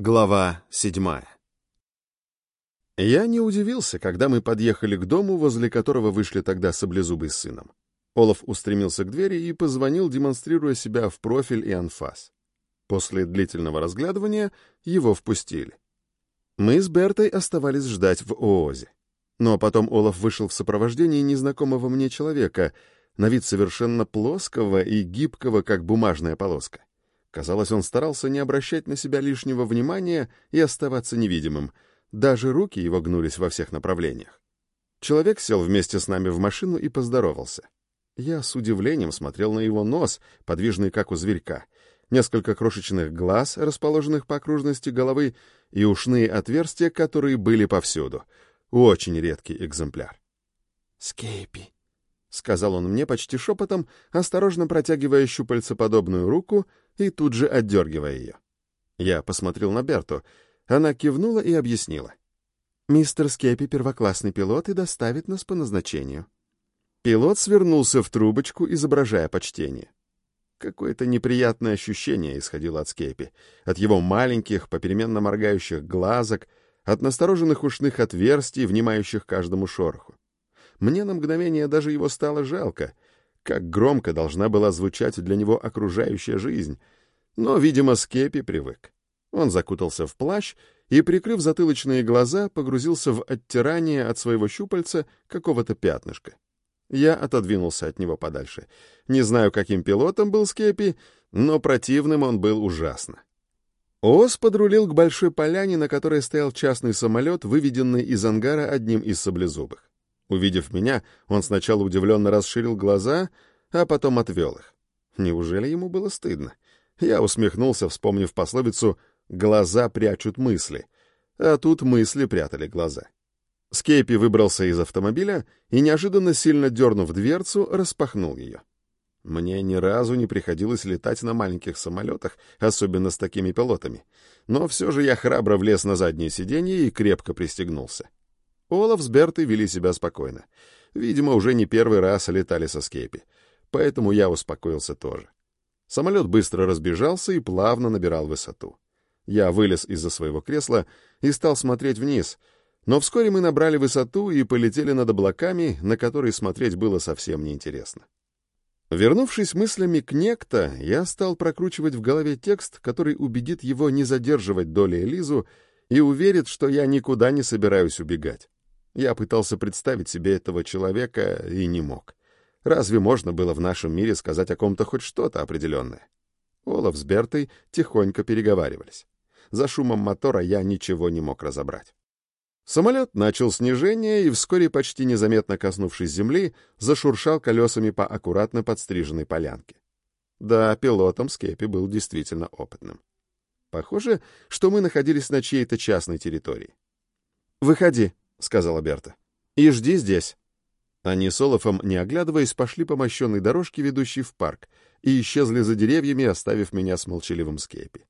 Глава седьмая Я не удивился, когда мы подъехали к дому, возле которого вышли тогда саблезубый с сыном. Олаф устремился к двери и позвонил, демонстрируя себя в профиль и анфас. После длительного разглядывания его впустили. Мы с Бертой оставались ждать в ООЗе. Но потом Олаф вышел в сопровождении незнакомого мне человека, на вид совершенно плоского и гибкого, как бумажная полоска. Казалось, он старался не обращать на себя лишнего внимания и оставаться невидимым. Даже руки его гнулись во всех направлениях. Человек сел вместе с нами в машину и поздоровался. Я с удивлением смотрел на его нос, подвижный как у зверька, несколько крошечных глаз, расположенных по окружности головы, и ушные отверстия, которые были повсюду. Очень редкий экземпляр. «Скейпи», — сказал он мне почти шепотом, осторожно протягивая щупальцеподобную руку и тут же отдергивая ее. Я посмотрел на Берту. Она кивнула и объяснила. «Мистер Скепи — первоклассный пилот и доставит нас по назначению». Пилот свернулся в трубочку, изображая почтение. Какое-то неприятное ощущение исходило от Скепи, от его маленьких, попеременно моргающих глазок, от настороженных ушных отверстий, внимающих каждому шороху. Мне на мгновение даже его стало жалко — как громко должна была звучать для него окружающая жизнь. Но, видимо, Скепи привык. Он закутался в плащ и, прикрыв затылочные глаза, погрузился в оттирание от своего щупальца какого-то пятнышка. Я отодвинулся от него подальше. Не знаю, каким пилотом был Скепи, но противным он был ужасно. Оз подрулил к большой поляне, на которой стоял частный самолет, выведенный из ангара одним из саблезубых. Увидев меня, он сначала удивленно расширил глаза, а потом отвел их. Неужели ему было стыдно? Я усмехнулся, вспомнив пословицу «глаза прячут мысли», а тут мысли прятали глаза. Скейпи выбрался из автомобиля и, неожиданно сильно дернув дверцу, распахнул ее. Мне ни разу не приходилось летать на маленьких самолетах, особенно с такими пилотами, но все же я храбро влез на заднее сиденье и крепко пристегнулся. Олаф с Бертой вели себя спокойно. Видимо, уже не первый раз летали со скейпи. Поэтому я успокоился тоже. Самолет быстро разбежался и плавно набирал высоту. Я вылез из-за своего кресла и стал смотреть вниз, но вскоре мы набрали высоту и полетели над облаками, на которые смотреть было совсем неинтересно. Вернувшись мыслями к некто, я стал прокручивать в голове текст, который убедит его не задерживать доли Элизу и уверит, что я никуда не собираюсь убегать. Я пытался представить себе этого человека и не мог. Разве можно было в нашем мире сказать о ком-то хоть что-то определенное? Олаф с Бертой тихонько переговаривались. За шумом мотора я ничего не мог разобрать. Самолет начал снижение и, вскоре почти незаметно коснувшись земли, зашуршал колесами по аккуратно подстриженной полянке. Да, пилотом Скепи был действительно опытным. Похоже, что мы находились на чьей-то частной территории. «Выходи», — сказала Берта. «И жди здесь». Они с Олафом, не оглядываясь, пошли по мощенной дорожке, ведущей в парк, и исчезли за деревьями, оставив меня с молчаливым скейпи.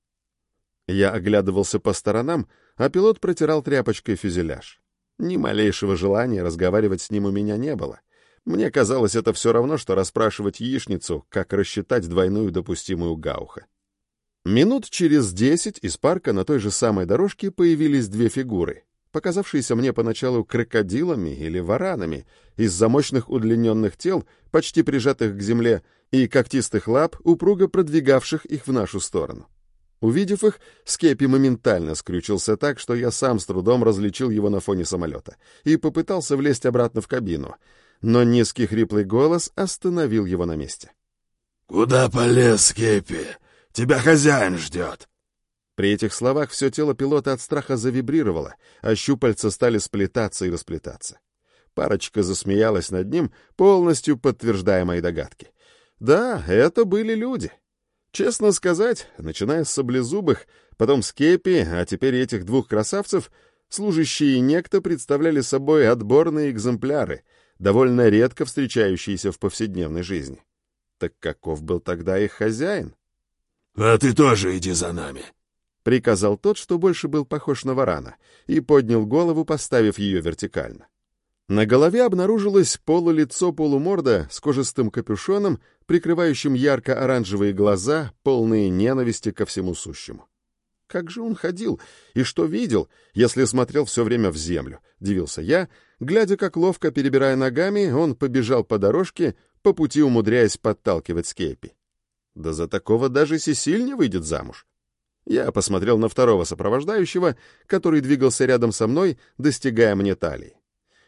Я оглядывался по сторонам, а пилот протирал тряпочкой фюзеляж. Ни малейшего желания разговаривать с ним у меня не было. Мне казалось, это все равно, что расспрашивать яичницу, как рассчитать двойную допустимую гауха. Минут через десять из парка на той же самой дорожке появились две фигуры, показавшиеся мне поначалу крокодилами или варанами, из-за мощных удлиненных тел, почти прижатых к земле, и когтистых лап, упруго продвигавших их в нашу сторону. Увидев их, Скепи моментально скрючился так, что я сам с трудом различил его на фоне самолета и попытался влезть обратно в кабину, но низкий хриплый голос остановил его на месте. «Куда полез, Скепи? Тебя хозяин ждет!» При этих словах все тело пилота от страха завибрировало, а щупальца стали сплетаться и расплетаться. Парочка засмеялась над ним, полностью подтверждая мои догадки. Да, это были люди. Честно сказать, начиная с саблезубых, потом с кепи, а теперь этих двух красавцев, служащие некто представляли собой отборные экземпляры, довольно редко встречающиеся в повседневной жизни. Так каков был тогда их хозяин? — А ты тоже иди за нами, приказал тот, что больше был похож на варана, и поднял голову, поставив ее вертикально. На голове обнаружилось полулицо-полуморда с кожистым капюшоном, прикрывающим ярко-оранжевые глаза, полные ненависти ко всему сущему. Как же он ходил? И что видел, если смотрел все время в землю? Дивился я. Глядя, как ловко перебирая ногами, он побежал по дорожке, по пути умудряясь подталкивать Скейпи. Да за такого даже Сесиль не выйдет замуж. Я посмотрел на второго сопровождающего, который двигался рядом со мной, достигая мне талии.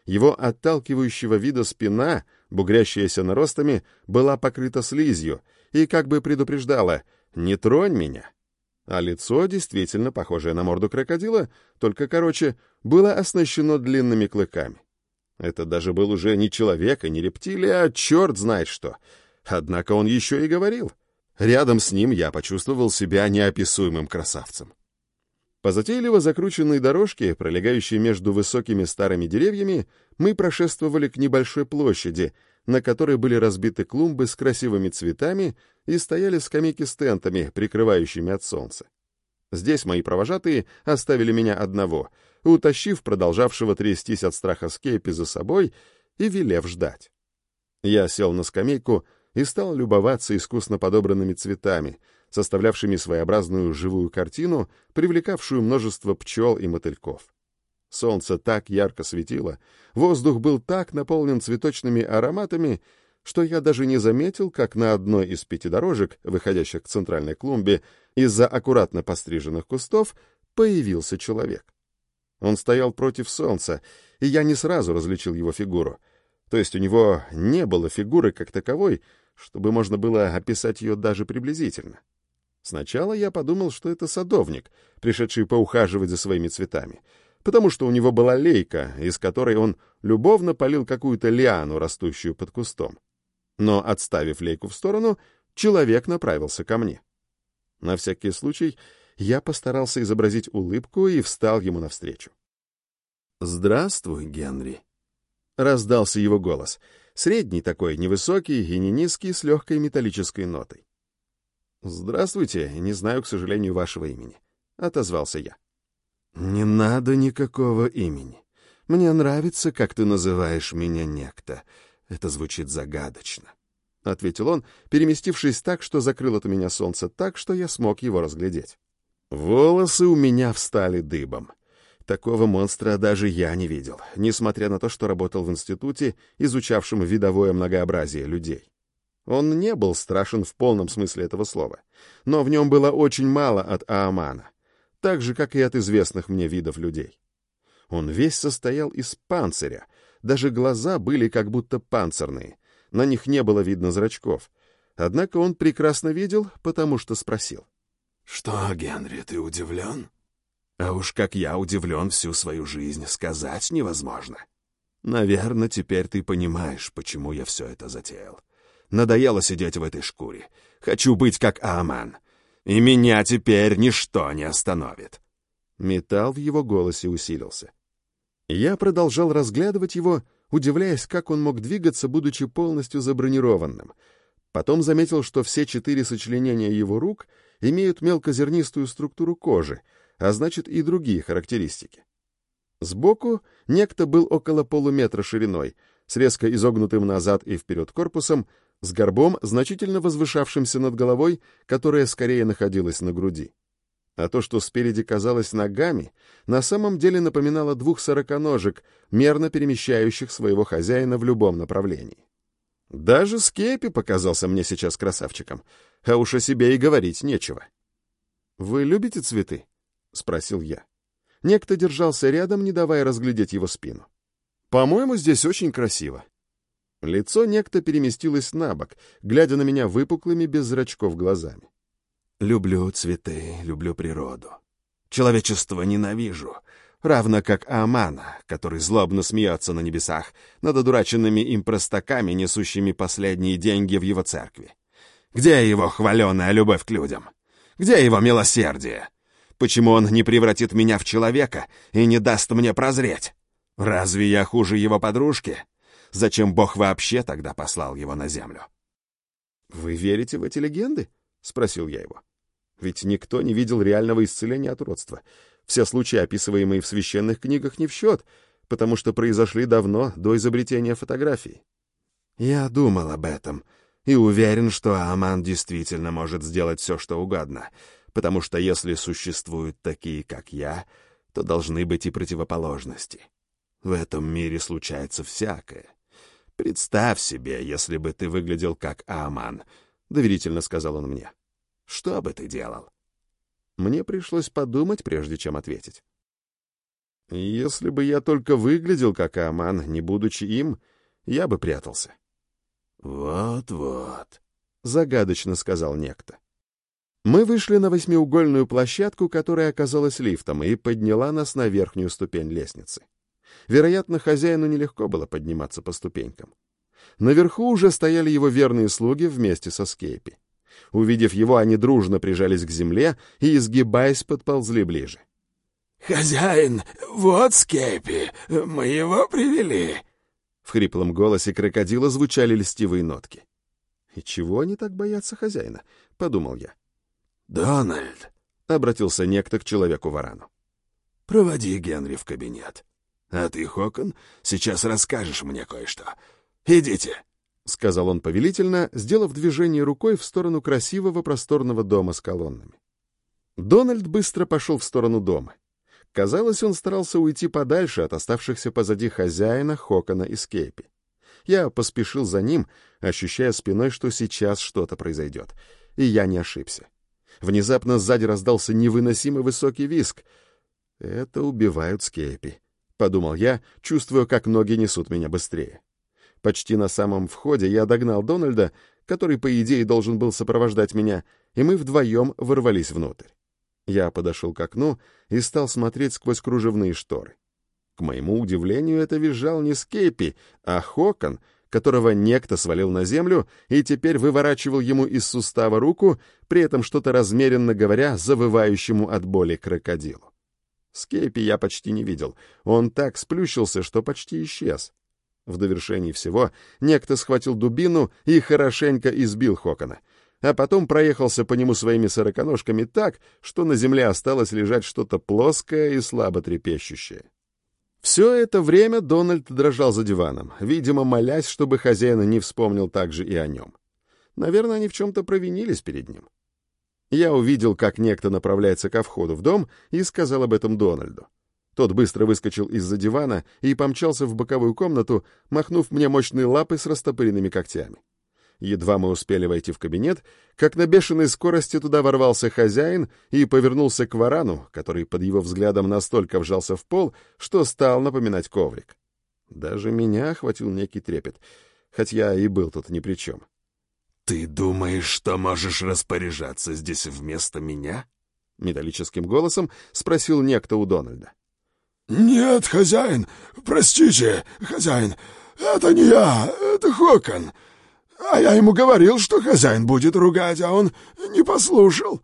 Его отталкивающего вида спина, бугрящаяся наростами, была покрыта слизью и как бы предупреждала «не тронь меня». А лицо, действительно похожее на морду крокодила, только короче, было оснащено длинными клыками. Это даже был уже не человек и не рептилия, а черт знает что. Однако он еще и говорил. Рядом с ним я почувствовал себя неописуемым красавцем. По затейливо закрученной дорожке, пролегающей между высокими старыми деревьями, мы прошествовали к небольшой площади, на которой были разбиты клумбы с красивыми цветами и стояли скамейки с тентами, прикрывающими от солнца. Здесь мои провожатые оставили меня одного, утащив продолжавшего трястись от страха скейпи за собой и велев ждать. Я сел на скамейку и стал любоваться искусно подобранными цветами, составлявшими своеобразную живую картину, привлекавшую множество пчел и мотыльков. Солнце так ярко светило, воздух был так наполнен цветочными ароматами, что я даже не заметил, как на одной из пяти дорожек, выходящих к центральной клумбе, из-за аккуратно постриженных кустов появился человек. Он стоял против солнца, и я не сразу различил его фигуру. То есть у него не было фигуры как таковой, чтобы можно было описать ее даже приблизительно. Сначала я подумал, что это садовник, пришедший поухаживать за своими цветами, потому что у него была лейка, из которой он любовно полил какую-то лиану, растущую под кустом. Но, отставив лейку в сторону, человек направился ко мне. На всякий случай я постарался изобразить улыбку и встал ему навстречу. «Здравствуй, Генри», — раздался его голос, средний такой, невысокий и не низкий, с легкой металлической нотой. «Здравствуйте, не знаю, к сожалению, вашего имени», — отозвался я. «Не надо никакого имени. Мне нравится, как ты называешь меня некто. Это звучит загадочно», — ответил он, переместившись так, что закрыл от меня солнце так, что я смог его разглядеть. Волосы у меня встали дыбом. Такого монстра даже я не видел, несмотря на то, что работал в институте, изучавшем видовое многообразие людей. Он не был страшен в полном смысле этого слова, но в нем было очень мало от Аамана, так же, как и от известных мне видов людей. Он весь состоял из панциря, даже глаза были как будто панцирные, на них не было видно зрачков. Однако он прекрасно видел, потому что спросил. «Что, Генри, ты удивлен?» А уж как я удивлен всю свою жизнь, сказать невозможно. Наверное, теперь ты понимаешь, почему я все это затеял. Надоело сидеть в этой шкуре. Хочу быть как Ааман. И меня теперь ничто не остановит. Металл в его голосе усилился. Я продолжал разглядывать его, удивляясь, как он мог двигаться, будучи полностью забронированным. Потом заметил, что все четыре сочленения его рук имеют мелкозернистую структуру кожи, а значит и другие характеристики. Сбоку некто был около полуметра шириной, с резко изогнутым назад и вперед корпусом, с горбом, значительно возвышавшимся над головой, которая скорее находилась на груди. А то, что спереди казалось ногами, на самом деле напоминало двух сороконожек, мерно перемещающих своего хозяина в любом направлении. Даже Скепи показался мне сейчас красавчиком, а уж о себе и говорить нечего. «Вы любите цветы?» — спросил я. Некто держался рядом, не давая разглядеть его спину. «По-моему, здесь очень красиво». Лицо некто переместилось на бок, глядя на меня выпуклыми, без зрачков глазами. «Люблю цветы, люблю природу. Человечество ненавижу, равно как Амана, который злобно смеется на небесах над одураченными им простаками, несущими последние деньги в его церкви. Где его хваленая любовь к людям? Где его милосердие? Почему он не превратит меня в человека и не даст мне прозреть? Разве я хуже его подружки? Зачем Бог вообще тогда послал его на землю? «Вы верите в эти легенды?» — спросил я его. «Ведь никто не видел реального исцеления от уродства. Все случаи, описываемые в священных книгах, не в счет, потому что произошли давно, до изобретения фотографий». «Я думал об этом», и уверен, что Аман действительно может сделать все, что угодно. Потому что если существуют такие, как я, то должны быть и противоположности. В этом мире случается всякое. Представь себе, если бы ты выглядел как Аман, — доверительно сказал он мне. Что бы ты делал? Мне пришлось подумать, прежде чем ответить. Если бы я только выглядел как Аман, не будучи им, я бы прятался. «Вот-вот», — загадочно сказал некто. Мы вышли на восьмиугольную площадку, которая оказалась лифтом, и подняла нас на верхнюю ступень лестницы. Вероятно, хозяину нелегко было подниматься по ступенькам. Наверху уже стояли его верные слуги вместе со Скейпи. Увидев его, они дружно прижались к земле и, изгибаясь, подползли ближе. «Хозяин, вот Скейпи, мы его привели!» В хриплом голосе крокодила звучали льстивые нотки. «И чего они так боятся хозяина?» — подумал я. «Дональд», — обратился некто к человеку-варану, — «проводи Генри в кабинет. А ты, Хокон, сейчас расскажешь мне кое-что. Идите», — сказал он повелительно, сделав движение рукой в сторону красивого просторного дома с колоннами. Дональд быстро пошел в сторону дома. Казалось, он старался уйти подальше от оставшихся позади хозяина, Хокона и Скейпи. Я поспешил за ним, ощущая спиной, что сейчас что-то произойдет. И я не ошибся. Внезапно сзади раздался невыносимо высокий виск. «Это убивают скейпи», — подумал я, чувствуя, как ноги несут меня быстрее. Почти на самом входе я догнал Дональда, который, по идее, должен был сопровождать меня, и мы вдвоем ворвались внутрь. Я подошел к окну и стал смотреть сквозь кружевные шторы. К моему удивлению, это визжал не Скейпи, а Хокон — которого некто свалил на землю и теперь выворачивал ему из сустава руку, при этом что-то размеренно говоря завывающему от боли крокодилу. Скейпи я почти не видел. Он так сплющился, что почти исчез. В довершении всего некто схватил дубину и хорошенько избил Хокона, а потом проехался по нему своими сороконожками так, что на земле осталось лежать что-то плоское и слабо трепещущее. Все это время Дональд дрожал за диваном, видимо, молясь, чтобы хозяин не вспомнил также и о нем. Наверное, они в чем-то провинились перед ним. Я увидел, как некто направляется ко входу в дом, и сказал об этом Дональду. Тот быстро выскочил из-за дивана и помчался в боковую комнату, махнув мне мощной лапой с растопыренными когтями. Едва мы успели войти в кабинет, как на бешеной скорости туда ворвался хозяин и повернулся к варану, который под его взглядом настолько вжался в пол, что стал напоминать коврик. Даже меня охватил некий трепет, хоть я и был тут ни при чем. «Ты думаешь, что можешь распоряжаться здесь вместо меня?» Металлическим голосом спросил некто у Дональда. «Нет, хозяин, простите, хозяин, это не я, это Хокон. А я ему говорил, что хозяин будет ругать, а он не послушал.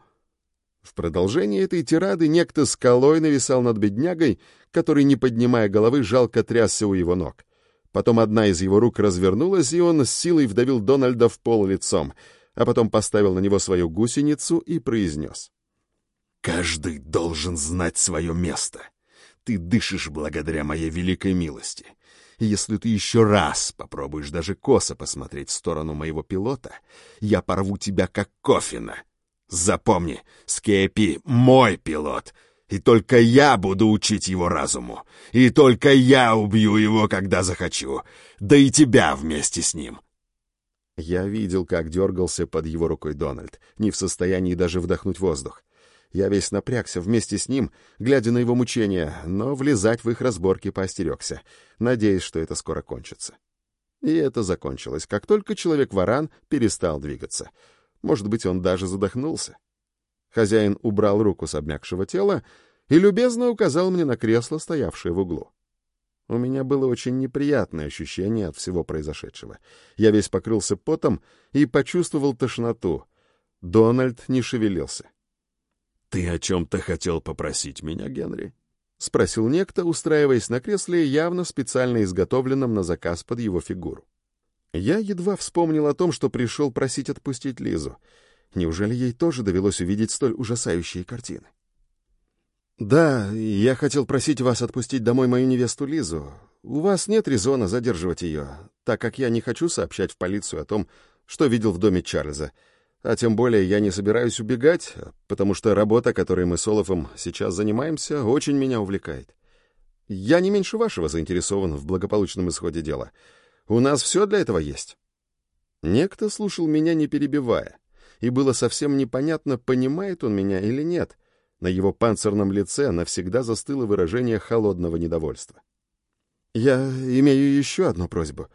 В продолжении этой тирады некто скалой нависал над беднягой, который, не поднимая головы, жалко трясся у его ног. Потом одна из его рук развернулась, и он с силой вдавил Дональда в пол лицом, а потом поставил на него свою гусеницу и произнес. «Каждый должен знать свое место. Ты дышишь благодаря моей великой милости. И если ты еще раз попробуешь даже косо посмотреть в сторону моего пилота, я порву тебя как кофина. Запомни, Скепи — мой пилот, и только я буду учить его разуму, и только я убью его, когда захочу, да и тебя вместе с ним». Я видел, как дергался под его рукой Дональд, не в состоянии даже вдохнуть воздух. Я весь напрягся вместе с ним, глядя на его мучения, но влезать в их разборки поостерегся, надеясь, что это скоро кончится. И это закончилось, как только человек-варан перестал двигаться. Может быть, он даже задохнулся. Хозяин убрал руку с обмякшего тела и любезно указал мне на кресло, стоявшее в углу. У меня было очень неприятное ощущение от всего произошедшего. Я весь покрылся потом и почувствовал тошноту. Дональд не шевелился. «Ты о чем-то хотел попросить меня, Генри?» — спросил некто, устраиваясь на кресле, явно специально изготовленном на заказ под его фигуру. Я едва вспомнил о том, что пришел просить отпустить Лизу. Неужели ей тоже довелось увидеть столь ужасающие картины? «Да, я хотел просить вас отпустить домой мою невесту Лизу. У вас нет резона задерживать ее, так как я не хочу сообщать в полицию о том, что видел в доме Чарльза. А тем более я не собираюсь убегать, потому что работа, которой мы с Олафом сейчас занимаемся, очень меня увлекает. Я не меньше вашего заинтересован в благополучном исходе дела. У нас все для этого есть. Некто слушал меня, не перебивая, и было совсем непонятно, понимает он меня или нет. На его панцирном лице навсегда застыло выражение холодного недовольства. «Я имею еще одну просьбу.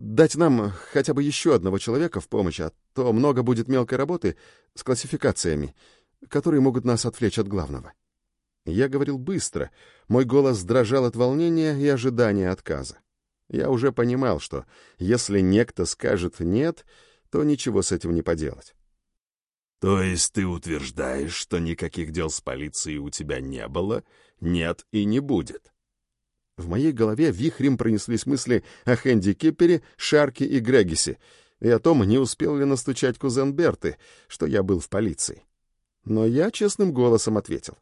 Дать нам хотя бы еще одного человека в помощь, а то много будет мелкой работы с классификациями, которые могут нас отвлечь от главного». Я говорил быстро, мой голос дрожал от волнения и ожидания отказа. Я уже понимал, что если некто скажет «нет», то ничего с этим не поделать. «То есть ты утверждаешь, что никаких дел с полицией у тебя не было, нет и не будет?» В моей голове вихрем пронеслись мысли о Хэнди Киппере, Шарке и Грегисе, и о том, не успел ли настучать кузен Берты, что я был в полиции. Но я честным голосом ответил.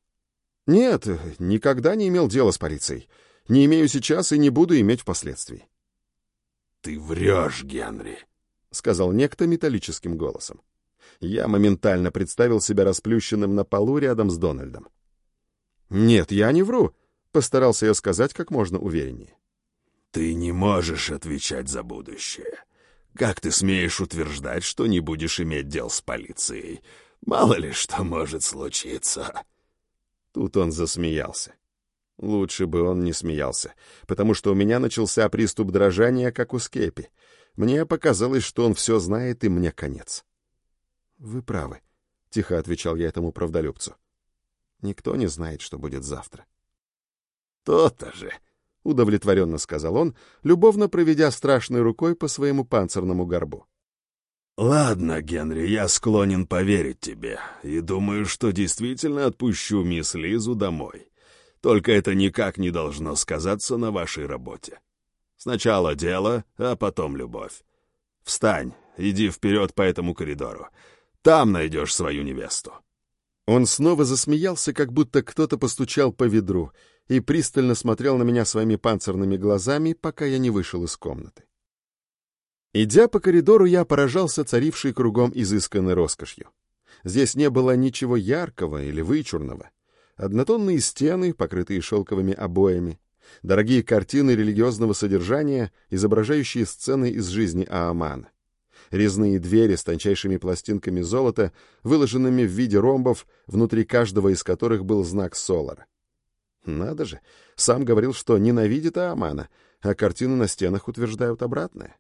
«Нет, никогда не имел дела с полицией. Не имею сейчас и не буду иметь впоследствии». «Ты врешь, Генри», — сказал некто металлическим голосом. Я моментально представил себя расплющенным на полу рядом с Дональдом. «Нет, я не вру», — постарался я сказать как можно увереннее. «Ты не можешь отвечать за будущее. Как ты смеешь утверждать, что не будешь иметь дел с полицией? Мало ли что может случиться». Тут он засмеялся. Лучше бы он не смеялся, потому что у меня начался приступ дрожания, как у Скепи. Мне показалось, что он все знает, и мне конец. «Вы правы», — тихо отвечал я этому правдолюбцу. «Никто не знает, что будет завтра». «То-то же», — удовлетворенно сказал он, любовно проведя страшной рукой по своему панцирному горбу. «Ладно, Генри, я склонен поверить тебе, и думаю, что действительно отпущу мисс Лизу домой. Только это никак не должно сказаться на вашей работе. Сначала дело, а потом любовь. Встань, иди вперед по этому коридору. Там найдешь свою невесту». Он снова засмеялся, как будто кто-то постучал по ведру, и пристально смотрел на меня своими панцирными глазами, пока я не вышел из комнаты. Идя по коридору, я поражался царившей кругом изысканной роскошью. Здесь не было ничего яркого или вычурного. Однотонные стены, покрытые шелковыми обоями, дорогие картины религиозного содержания, изображающие сцены из жизни Аамана. Резные двери с тончайшими пластинками золота, выложенными в виде ромбов, внутри каждого из которых был знак Солара. Надо же, сам говорил, что ненавидит Аамана, а картины на стенах утверждают обратное.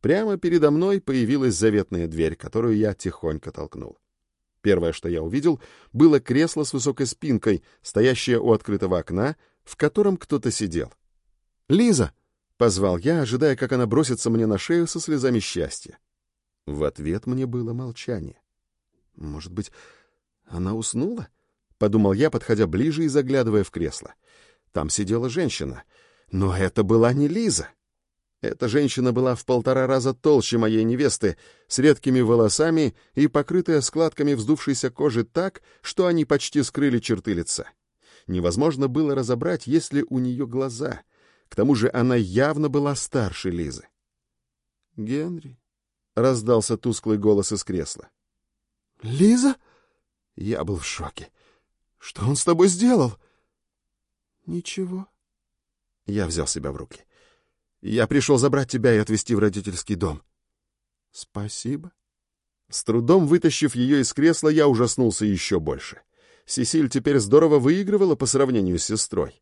Прямо передо мной появилась заветная дверь, которую я тихонько толкнул. Первое, что я увидел, было кресло с высокой спинкой, стоящее у открытого окна, в котором кто-то сидел. «Лиза!» — позвал я, ожидая, как она бросится мне на шею со слезами счастья. В ответ мне было молчание. «Может быть, она уснула?» — подумал я, подходя ближе и заглядывая в кресло. Там сидела женщина. Но это была не Лиза. Эта женщина была в полтора раза толще моей невесты, с редкими волосами и покрытая складками вздувшейся кожи так, что они почти скрыли черты лица. Невозможно было разобрать, есть ли у нее глаза. К тому же она явно была старше Лизы. «Генри?» — раздался тусклый голос из кресла. «Лиза?» Я был в шоке. «Что он с тобой сделал?» «Ничего». Я взял себя в руки. Я пришел забрать тебя и отвезти в родительский дом. Спасибо. С трудом вытащив ее из кресла, я ужаснулся еще больше. Сесиль теперь здорово выигрывала по сравнению с сестрой.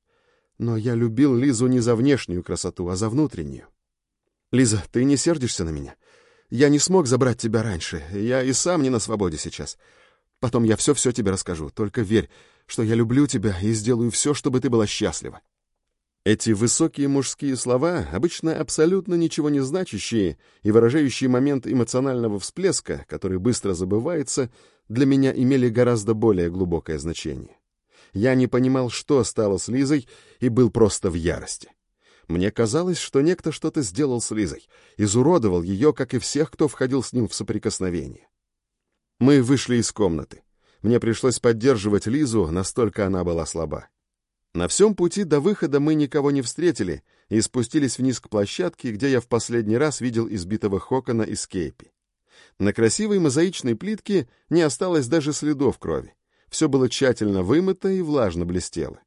Но я любил Лизу не за внешнюю красоту, а за внутреннюю. Лиза, ты не сердишься на меня? Я не смог забрать тебя раньше. Я и сам не на свободе сейчас. Потом я все-все тебе расскажу. Только верь, что я люблю тебя и сделаю все, чтобы ты была счастлива. Эти высокие мужские слова, обычно абсолютно ничего не значащие и выражающие момент эмоционального всплеска, который быстро забывается, для меня имели гораздо более глубокое значение. Я не понимал, что стало с Лизой, и был просто в ярости. Мне казалось, что некто что-то сделал с Лизой, изуродовал ее, как и всех, кто входил с ним в соприкосновение. Мы вышли из комнаты. Мне пришлось поддерживать Лизу, настолько она была слаба. На всем пути до выхода мы никого не встретили и спустились вниз к площадке, где я в последний раз видел избитого Хокона из Кейпи. На красивой мозаичной плитке не осталось даже следов крови. Все было тщательно вымыто и влажно блестело.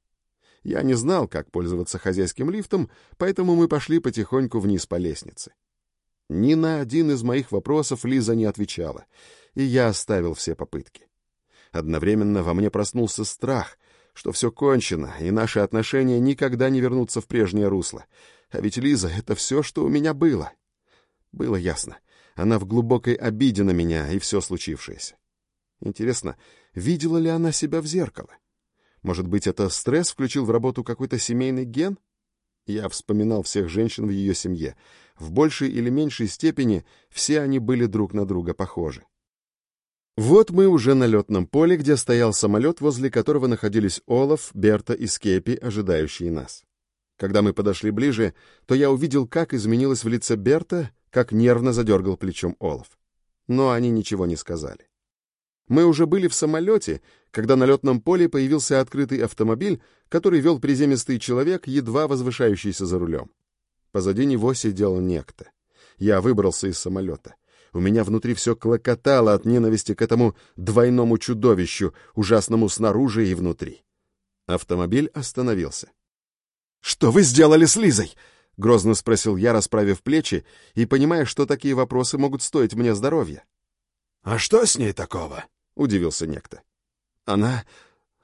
Я не знал, как пользоваться хозяйским лифтом, поэтому мы пошли потихоньку вниз по лестнице. Ни на один из моих вопросов Лиза не отвечала, и я оставил все попытки. Одновременно во мне проснулся страх, что все кончено, и наши отношения никогда не вернутся в прежнее русло. А ведь Лиза — это все, что у меня было. Было ясно. Она в глубокой обиде на меня и все случившееся. Интересно, видела ли она себя в зеркало? Может быть, это стресс включил в работу какой-то семейный ген? Я вспоминал всех женщин в ее семье. В большей или меньшей степени все они были друг на друга похожи. Вот мы уже на летном поле, где стоял самолет, возле которого находились Олаф, Берта и Скепи, ожидающие нас. Когда мы подошли ближе, то я увидел, как изменилось в лице Берта, как нервно задергал плечом Олаф. Но они ничего не сказали. Мы уже были в самолете, когда на летном поле появился открытый автомобиль, который вел приземистый человек, едва возвышающийся за рулем. Позади него сидел некто. Я выбрался из самолета. У меня внутри все клокотало от ненависти к этому двойному чудовищу, ужасному снаружи и внутри. Автомобиль остановился. «Что вы сделали с Лизой?» — грозно спросил я, расправив плечи, и понимая, что такие вопросы могут стоить мне здоровья. «А что с ней такого?» — удивился некто. «Она...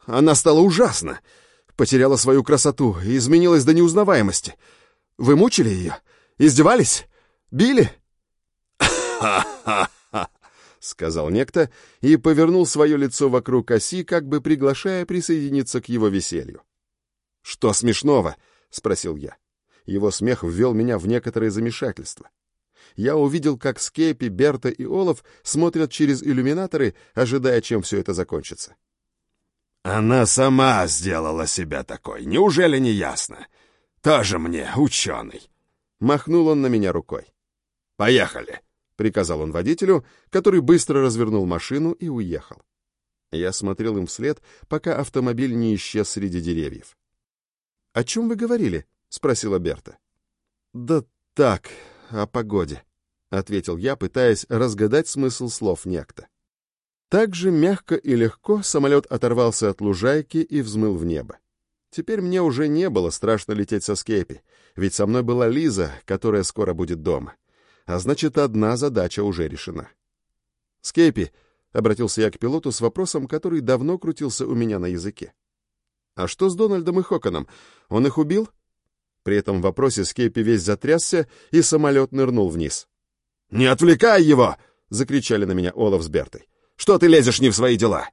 она стала ужасна. Потеряла свою красоту и изменилась до неузнаваемости. Вы мучили ее? Издевались? Били?» «Ха-ха-ха!» — сказал некто и повернул свое лицо вокруг оси, как бы приглашая присоединиться к его веселью. «Что смешного?» — спросил я. Его смех ввел меня в некоторое замешательство. Я увидел, как Скепи, Берта и Олаф смотрят через иллюминаторы, ожидая, чем все это закончится. «Она сама сделала себя такой, неужели не ясно? Тоже мне, ученый!» Махнул он на меня рукой. «Поехали!» приказал он водителю, который быстро развернул машину и уехал. Я смотрел им вслед, пока автомобиль не исчез среди деревьев. «О чем вы говорили?» — спросила Берта. «Да так, о погоде», — ответил я, пытаясь разгадать смысл слов некто. Так же мягко и легко самолет оторвался от лужайки и взмыл в небо. Теперь мне уже не было страшно лететь со скепи, ведь со мной была Лиза, которая скоро будет дома. А значит, одна задача уже решена. «Скейпи», — обратился я к пилоту с вопросом, который давно крутился у меня на языке. «А что с Дональдом и Хоконом? Он их убил?» При этом вопросе Скейпи весь затрясся, и самолет нырнул вниз. «Не отвлекай его!» — закричали на меня Олаф с Бертой. «Что ты лезешь не в свои дела?»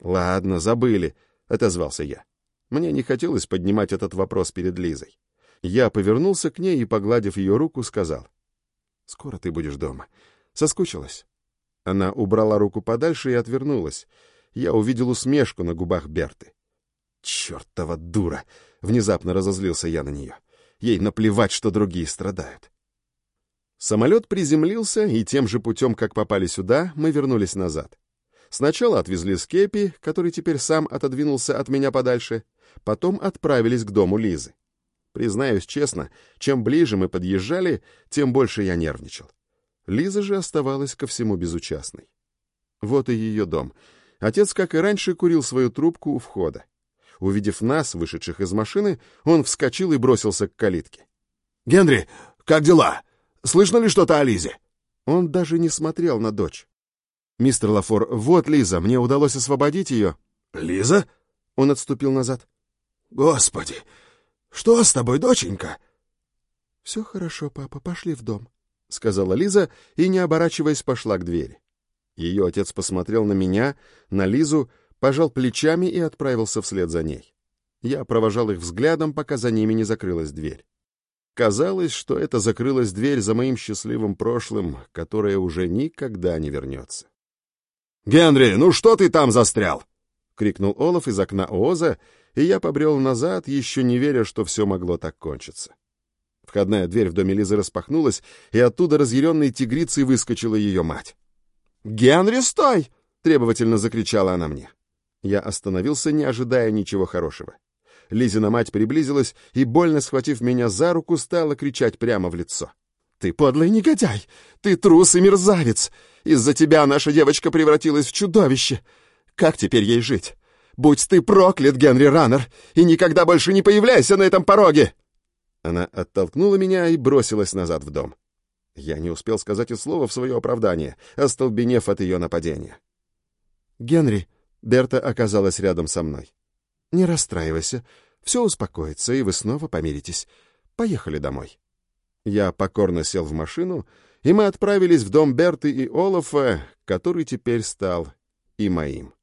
«Ладно, забыли», — отозвался я. Мне не хотелось поднимать этот вопрос перед Лизой. Я повернулся к ней и, погладив ее руку, сказал. Скоро ты будешь дома. Соскучилась?» Она убрала руку подальше и отвернулась. Я увидел усмешку на губах Берты. «Чертова дура!» — внезапно разозлился я на нее. Ей наплевать, что другие страдают. Самолет приземлился, и тем же путем, как попали сюда, мы вернулись назад. Сначала отвезли Скепи, который теперь сам отодвинулся от меня подальше, потом отправились к дому Лизы. Признаюсь честно, чем ближе мы подъезжали, тем больше я нервничал. Лиза же оставалась ко всему безучастной. Вот и ее дом. Отец, как и раньше, курил свою трубку у входа. Увидев нас, вышедших из машины, он вскочил и бросился к калитке. «Генри, как дела? Слышно ли что-то о Лизе?» Он даже не смотрел на дочь. «Мистер Лафор, вот Лиза, мне удалось освободить ее». «Лиза?» Он отступил назад. «Господи, что с тобой, доченька?» «Все хорошо, папа, пошли в дом», — сказала Лиза и, не оборачиваясь, пошла к двери. Ее отец посмотрел на меня, на Лизу, пожал плечами и отправился вслед за ней. Я провожал их взглядом, пока за ними не закрылась дверь. Казалось, что это закрылась дверь за моим счастливым прошлым, которое уже никогда не вернется. «Генри, ну что ты там застрял?» — крикнул Олаф из окна Оза, и я побрел назад, еще не веря, что все могло так кончиться. Входная дверь в доме Лизы распахнулась, и оттуда разъяренной тигрицей выскочила ее мать. «Генри, стой!» — требовательно закричала она мне. Я остановился, не ожидая ничего хорошего. Лизина мать приблизилась и, больно схватив меня за руку, стала кричать прямо в лицо. Ты подлый негодяй! Ты трус и мерзавец! Из-за тебя наша девочка превратилась в чудовище! Как теперь ей жить? Будь ты проклят, Генри Раннер, и никогда больше не появляйся на этом пороге!» Она оттолкнула меня и бросилась назад в дом. Я не успел сказать и слова в свое оправдание, остолбенев от ее нападения. «Генри», — Берта оказалась рядом со мной, — «не расстраивайся, все успокоится, и вы снова помиритесь. Поехали домой». Я покорно сел в машину, и мы отправились в дом Берты и Олафа, который теперь стал и моим.